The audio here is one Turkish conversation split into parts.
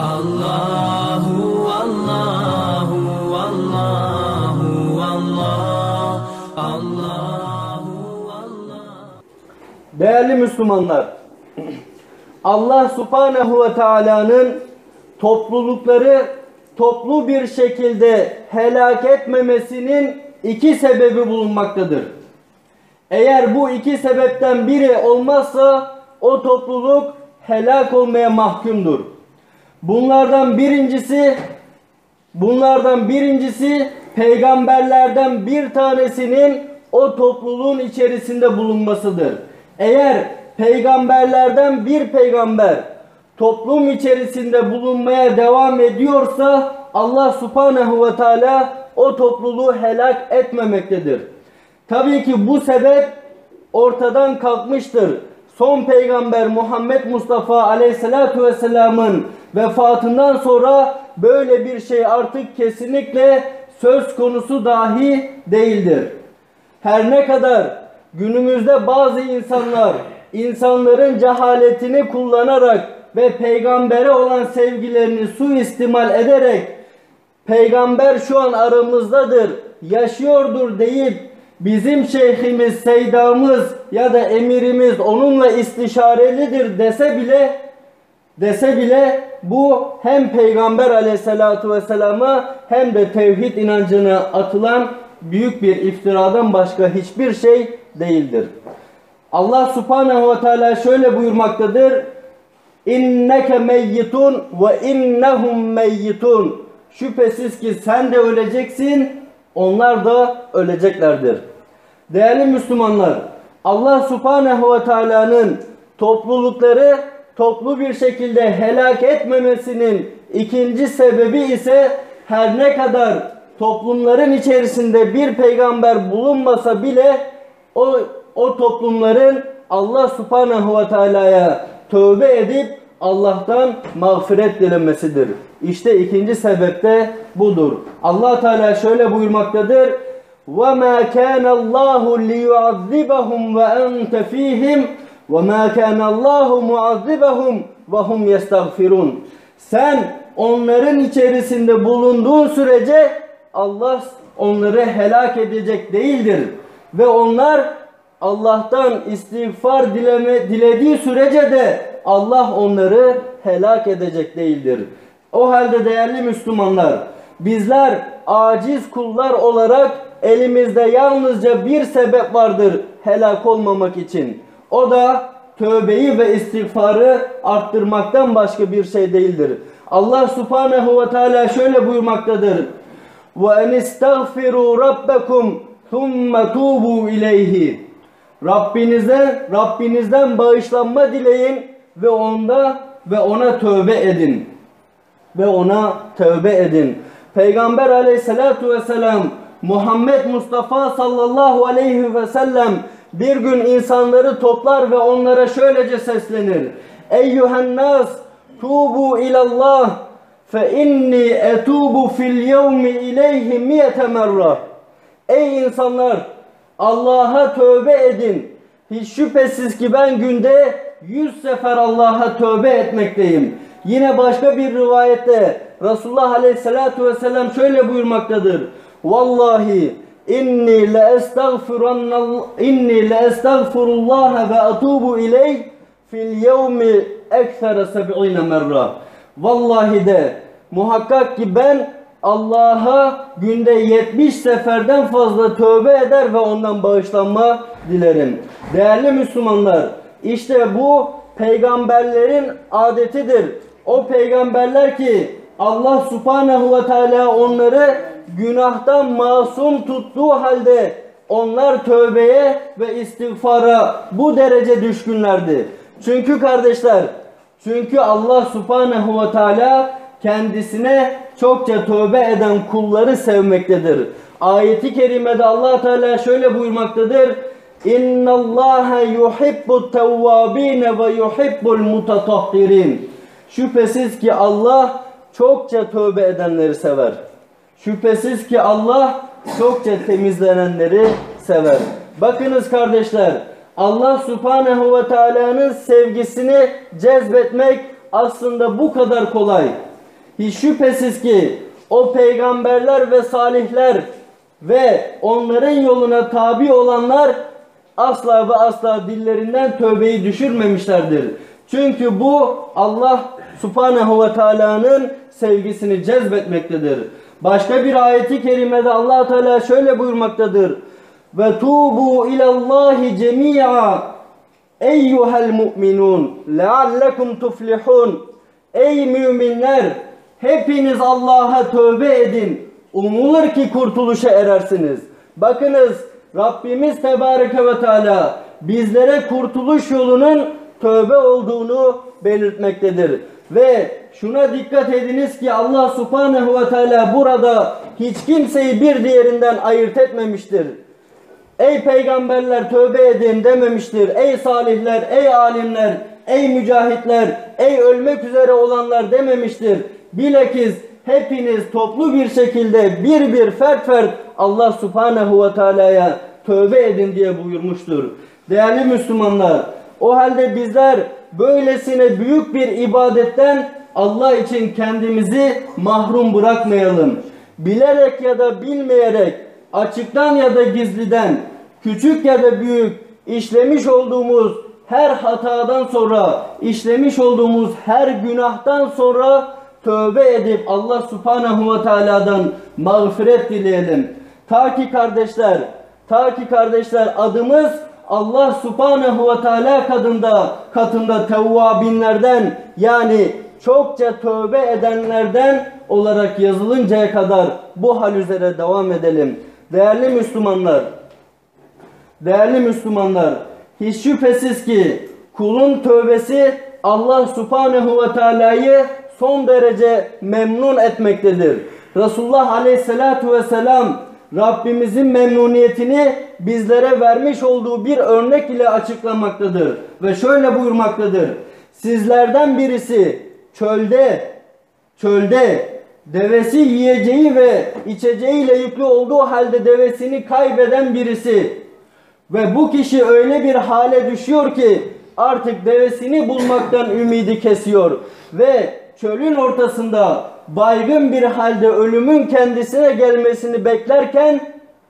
Allahu Allahu Allahu Allah Allahu Allah Değerli Müslümanlar, Allah Subhanahu ve Taala'nın toplulukları toplu bir şekilde helak etmemesinin iki sebebi bulunmaktadır. Eğer bu iki sebepten biri olmazsa o topluluk helak olmaya mahkumdur. Bunlardan birincisi bunlardan birincisi peygamberlerden bir tanesinin o topluluğun içerisinde bulunmasıdır. Eğer peygamberlerden bir peygamber toplum içerisinde bulunmaya devam ediyorsa Allah subhanehu ve teala o topluluğu helak etmemektedir. Tabii ki bu sebep ortadan kalkmıştır. Son peygamber Muhammed Mustafa aleyhissalatu vesselamın vefatından sonra böyle bir şey artık kesinlikle söz konusu dahi değildir. Her ne kadar günümüzde bazı insanlar insanların cehaletini kullanarak ve peygambere olan sevgilerini suistimal ederek peygamber şu an aramızdadır, yaşıyordur deyip bizim şeyhimiz, seydamız ya da emirimiz onunla istişarelidir dese bile dese bile bu hem peygamber aleyhissalatu vesselama hem de tevhid inancına atılan büyük bir iftiradan başka hiçbir şey değildir. Allah subhanehu ve teala şöyle buyurmaktadır. İnneke meyyitun ve innehum meyyitun. Şüphesiz ki sen de öleceksin, onlar da öleceklerdir. Değerli Müslümanlar, Allah subhanehu ve teala'nın toplulukları toplu bir şekilde helak etmemesinin ikinci sebebi ise her ne kadar toplumların içerisinde bir peygamber bulunmasa bile o, o toplumların Allah subhanehu ve teala'ya tövbe edip Allah'tan mağfiret dilemesidir. İşte ikinci sebep de budur. Allah Teala şöyle buyurmaktadır. وَمَا كَانَ اللّٰهُ لِيُعَذِّبَهُمْ وَاَنْتَ ف۪يهِمْ وَمَا كَانَ اللّٰهُ مُعَذِّبَهُمْ وَهُمْ يَسْتَغْفِرُونَ Sen onların içerisinde bulunduğun sürece Allah onları helak edecek değildir. Ve onlar Allah'tan istiğfar dileme, dilediği sürece de Allah onları helak edecek değildir. O halde değerli Müslümanlar, bizler aciz kullar olarak elimizde yalnızca bir sebep vardır helak olmamak için. O da tövbeyi ve istiğfarı arttırmaktan başka bir şey değildir. Allah subhanehu ve teala şöyle buyurmaktadır. وَاَنْ اِسْتَغْفِرُوا رَبَّكُمْ ثُمَّ تُوبُوا اِلَيْهِ Rabbinize, Rabbinizden bağışlanma dileyin ve onda ve ona tövbe edin. Ve ona tövbe edin. Peygamber aleyhissalatu vesselam Muhammed Mustafa sallallahu aleyhi ve sellem bir gün insanları toplar ve onlara şöylece seslenir. Eyyühen nas tubu ilallah fe inni etubu fil yevmi ileyhi miyete merra. Ey insanlar Allah'a tövbe edin. Hiç şüphesiz ki ben günde yüz sefer Allah'a tövbe etmekteyim. Yine başka bir rivayette Resulullah Aleyhisselatü Vesselam şöyle buyurmaktadır. Vallahi inni la estağfirun inni la estağfirullah ve atubu ileyh fil yevmi eksere 70 merra. Vallahi de muhakkak ki ben Allah'a günde 70 seferden fazla tövbe eder ve ondan bağışlanma dilerim. Değerli Müslümanlar, işte bu peygamberlerin adetidir. O peygamberler ki Allah subhanehu ve teala onları günahtan masum tuttuğu halde onlar tövbeye ve istiğfara bu derece düşkünlerdi. Çünkü kardeşler, çünkü Allah subhanehu ve teala kendisine çokça tövbe eden kulları sevmektedir. Ayeti kerimede Allah Teala şöyle buyurmaktadır. İnna Allah yuhibbu tevvabin ve yuhibbul mutatahhirin. Şüphesiz ki Allah çokça tövbe edenleri sever. Şüphesiz ki Allah çokça temizlenenleri sever. Bakınız kardeşler, Allah Subhanahu ve Teala'nın sevgisini cezbetmek aslında bu kadar kolay. Hiç şüphesiz ki o peygamberler ve salihler ve onların yoluna tabi olanlar asla ve asla dillerinden tövbeyi düşürmemişlerdir. Çünkü bu Allah subhanehu ve teala'nın sevgisini cezbetmektedir. Başka bir ayeti kerimede allah Teala şöyle buyurmaktadır. Ve tubu ilallahi cemi'a eyyuhel mu'minun leallekum tuflihun Ey müminler hepiniz Allah'a tövbe edin. Umulur ki kurtuluşa erersiniz. Bakınız Rabbimiz Tebareke ve Teala bizlere kurtuluş yolunun tövbe olduğunu belirtmektedir. Ve şuna dikkat ediniz ki Allah Subhanahu ve Teala burada hiç kimseyi bir diğerinden ayırt etmemiştir. Ey peygamberler tövbe edin dememiştir. Ey salihler, ey alimler, ey mücahitler, ey ölmek üzere olanlar dememiştir. Bilakis hepiniz toplu bir şekilde bir bir fert fert Allah subhanehu ve teala'ya tövbe edin diye buyurmuştur. Değerli Müslümanlar, o halde bizler böylesine büyük bir ibadetten Allah için kendimizi mahrum bırakmayalım. Bilerek ya da bilmeyerek, açıktan ya da gizliden, küçük ya da büyük işlemiş olduğumuz her hatadan sonra, işlemiş olduğumuz her günahtan sonra tövbe edip Allah subhanahu ve teala'dan mağfiret dileyelim. Ta ki kardeşler, ta ki kardeşler adımız Allah subhanahu ve teala katında, katında tevvabinlerden yani çokça tövbe edenlerden olarak yazılıncaya kadar bu hal üzere devam edelim. Değerli Müslümanlar, değerli Müslümanlar, hiç şüphesiz ki kulun tövbesi Allah subhanehu ve teala'yı son derece memnun etmektedir. Resulullah aleyhissalatu vesselam Rabbimizin memnuniyetini bizlere vermiş olduğu bir örnek ile açıklamaktadır. Ve şöyle buyurmaktadır. Sizlerden birisi çölde, çölde devesi yiyeceği ve içeceğiyle yüklü olduğu halde devesini kaybeden birisi ve bu kişi öyle bir hale düşüyor ki artık devesini bulmaktan ümidi kesiyor ve çölün ortasında baygın bir halde ölümün kendisine gelmesini beklerken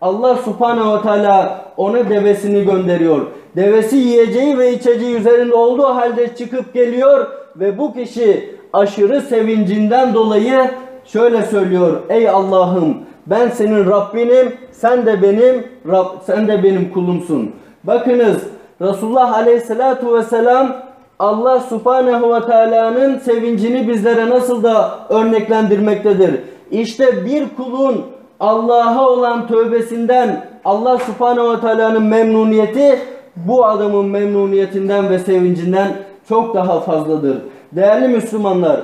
Allah subhanehu ve teala ona devesini gönderiyor. Devesi yiyeceği ve içeceği üzerinde olduğu halde çıkıp geliyor ve bu kişi aşırı sevincinden dolayı şöyle söylüyor. Ey Allah'ım ben senin Rabbinim, sen de benim Rab, sen de benim kulumsun. Bakınız Resulullah Aleyhisselatu Vesselam Allah Subhanahu ve Teala'nın sevincini bizlere nasıl da örneklendirmektedir. İşte bir kulun Allah'a olan tövbesinden Allah Subhanahu ve Teala'nın memnuniyeti bu adamın memnuniyetinden ve sevincinden çok daha fazladır. Değerli Müslümanlar,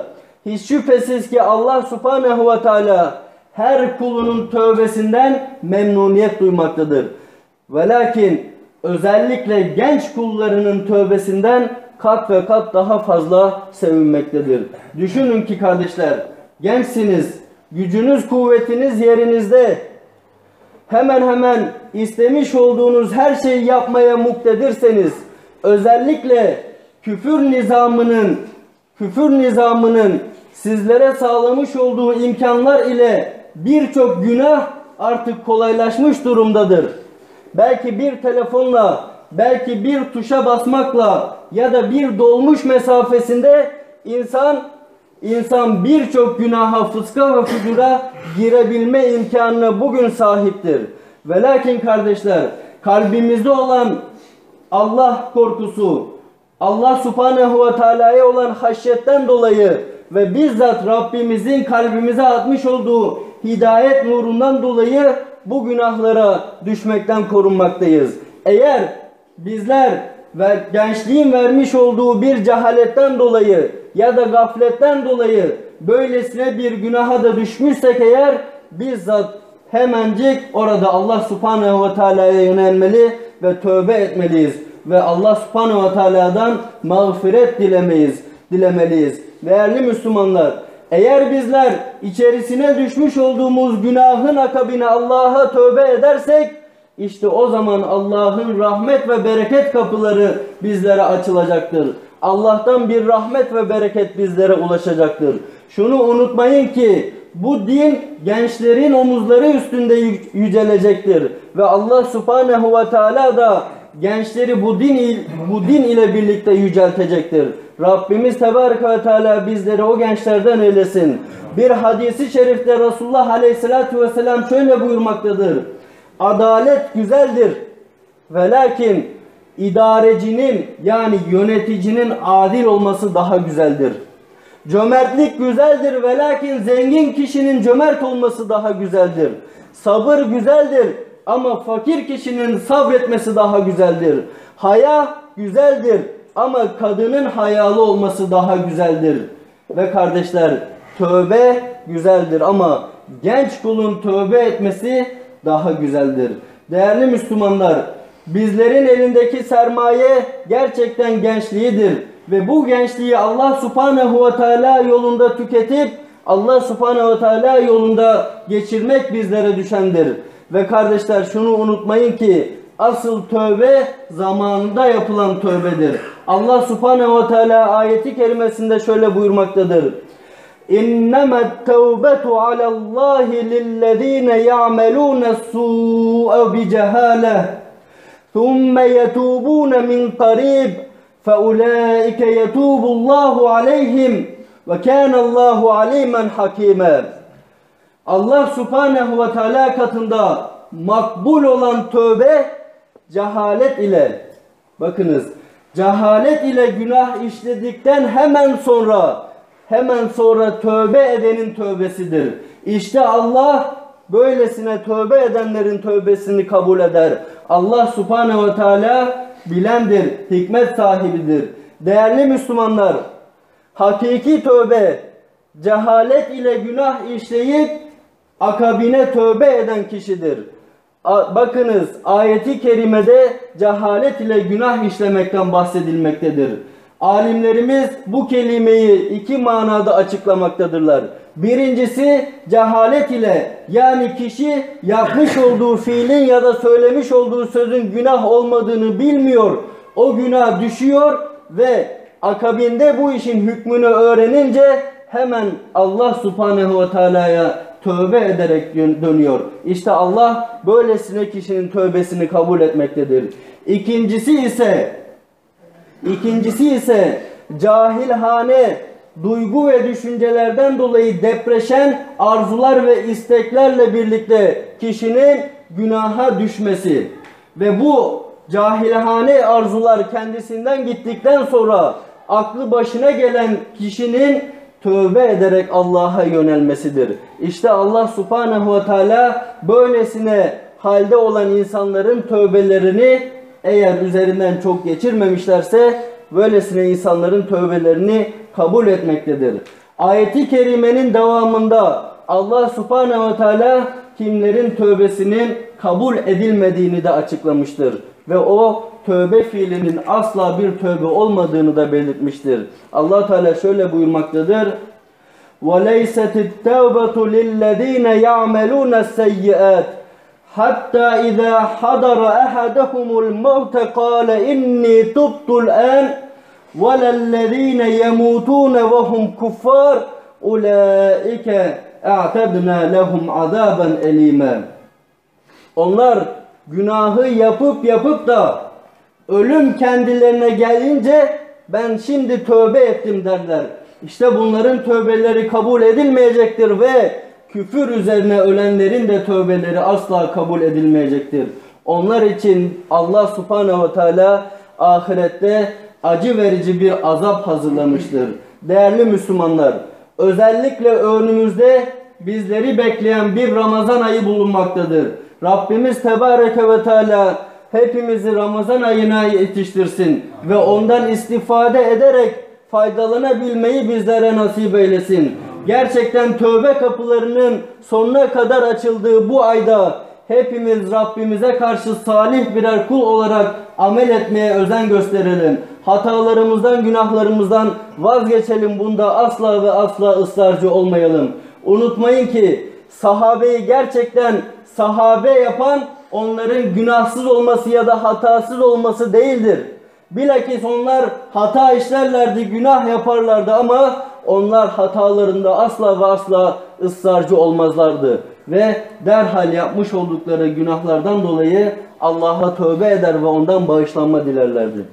hiç şüphesiz ki Allah Subhanahu ve Teala her kulunun tövbesinden memnuniyet duymaktadır. Ve lakin özellikle genç kullarının tövbesinden kat ve kat daha fazla sevinmektedir. Düşünün ki kardeşler, gençsiniz, gücünüz, kuvvetiniz yerinizde. Hemen hemen istemiş olduğunuz her şeyi yapmaya muktedirseniz, özellikle küfür nizamının küfür nizamının sizlere sağlamış olduğu imkanlar ile birçok günah artık kolaylaşmış durumdadır. Belki bir telefonla, belki bir tuşa basmakla ya da bir dolmuş mesafesinde insan insan birçok günaha, fıska ve fucura girebilme imkanına bugün sahiptir. Ve lakin kardeşler, kalbimizde olan Allah korkusu, Allah subhanehu ve teala'ya olan haşyetten dolayı ve bizzat Rabbimizin kalbimize atmış olduğu hidayet nurundan dolayı bu günahlara düşmekten korunmaktayız. Eğer bizler ve gençliğin vermiş olduğu bir cehaletten dolayı ya da gafletten dolayı böylesine bir günaha da düşmüşsek eğer bizzat hemencik orada Allah subhanehu ve teala'ya yönelmeli ve tövbe etmeliyiz. Ve Allah subhanehu ve teala'dan mağfiret dilemeyiz, dilemeliyiz. Değerli Müslümanlar, eğer bizler içerisine düşmüş olduğumuz günahın akabine Allah'a tövbe edersek, işte o zaman Allah'ın rahmet ve bereket kapıları bizlere açılacaktır. Allah'tan bir rahmet ve bereket bizlere ulaşacaktır. Şunu unutmayın ki bu din gençlerin omuzları üstünde yü- yücelecektir ve Allah Subhanahu ve Teala da gençleri bu din bu din ile birlikte yüceltecektir. Rabbimiz Tebareke ve Teala bizleri o gençlerden eylesin. Bir hadisi şerifte Resulullah Aleyhisselatü Vesselam şöyle buyurmaktadır. Adalet güzeldir. Ve lakin idarecinin yani yöneticinin adil olması daha güzeldir. Cömertlik güzeldir ve lakin zengin kişinin cömert olması daha güzeldir. Sabır güzeldir ama fakir kişinin sabretmesi daha güzeldir. Haya güzeldir ama kadının hayalı olması daha güzeldir. Ve kardeşler tövbe güzeldir ama genç kulun tövbe etmesi daha güzeldir. Değerli Müslümanlar, bizlerin elindeki sermaye gerçekten gençliğidir ve bu gençliği Allah Subhanahu ve Teala yolunda tüketip Allah Subhanahu ve Teala yolunda geçirmek bizlere düşendir. Ve kardeşler şunu unutmayın ki asıl tövbe zamanında yapılan tövbedir. Allah Subhanahu ve Teala ayeti kerimesinde şöyle buyurmaktadır. إنما التوبة على الله للذين يعملون السوء بجهالة ثم يتوبون من قريب فأولئك يتوب الله عليهم وكان الله عليما حكيما Allah Subhanahu ve Teala katında makbul olan tövbe cehalet ile bakınız cehalet ile günah işledikten hemen sonra hemen sonra tövbe edenin tövbesidir. İşte Allah böylesine tövbe edenlerin tövbesini kabul eder. Allah Subhanahu ve Teala bilendir, hikmet sahibidir. Değerli Müslümanlar, hakiki tövbe cehalet ile günah işleyip akabine tövbe eden kişidir. Bakınız ayeti kerimede cehalet ile günah işlemekten bahsedilmektedir. Alimlerimiz bu kelimeyi iki manada açıklamaktadırlar. Birincisi cehalet ile yani kişi yapmış olduğu fiilin ya da söylemiş olduğu sözün günah olmadığını bilmiyor. O günah düşüyor ve akabinde bu işin hükmünü öğrenince hemen Allah subhanehu ve teala'ya tövbe ederek dön- dönüyor. İşte Allah böylesine kişinin tövbesini kabul etmektedir. İkincisi ise İkincisi ise cahilhane duygu ve düşüncelerden dolayı depreşen arzular ve isteklerle birlikte kişinin günaha düşmesi ve bu cahilhane arzular kendisinden gittikten sonra aklı başına gelen kişinin tövbe ederek Allah'a yönelmesidir. İşte Allah subhanehu ve teala böylesine halde olan insanların tövbelerini eğer üzerinden çok geçirmemişlerse böylesine insanların tövbelerini kabul etmektedir. Ayeti kerimenin devamında Allah subhanehu ve teala kimlerin tövbesinin kabul edilmediğini de açıklamıştır. Ve o tövbe fiilinin asla bir tövbe olmadığını da belirtmiştir. Allah Teala şöyle buyurmaktadır. وَلَيْسَتِ التَّوْبَةُ لِلَّذ۪ينَ يَعْمَلُونَ السَّيِّئَاتِ Hatta izâ hadara ahadahumul mevte kâle inni tubtul an velellezîne yemutûne ve hum kuffar ulaike a'tadna lehum azaben elime. Onlar günahı yapıp yapıp da ölüm kendilerine gelince ben şimdi tövbe ettim derler. İşte bunların tövbeleri kabul edilmeyecektir ve küfür üzerine ölenlerin de tövbeleri asla kabul edilmeyecektir. Onlar için Allah subhanehu ve teala ahirette acı verici bir azap hazırlamıştır. Değerli Müslümanlar, özellikle önümüzde bizleri bekleyen bir Ramazan ayı bulunmaktadır. Rabbimiz Tebareke ve Teala hepimizi Ramazan ayına yetiştirsin ve ondan istifade ederek faydalanabilmeyi bizlere nasip eylesin. Gerçekten tövbe kapılarının sonuna kadar açıldığı bu ayda hepimiz Rabbimize karşı salih birer kul olarak amel etmeye özen gösterelim. Hatalarımızdan, günahlarımızdan vazgeçelim. Bunda asla ve asla ısrarcı olmayalım. Unutmayın ki sahabeyi gerçekten sahabe yapan onların günahsız olması ya da hatasız olması değildir. Bilakis onlar hata işlerlerdi, günah yaparlardı ama onlar hatalarında asla ve asla ısrarcı olmazlardı. Ve derhal yapmış oldukları günahlardan dolayı Allah'a tövbe eder ve ondan bağışlanma dilerlerdi.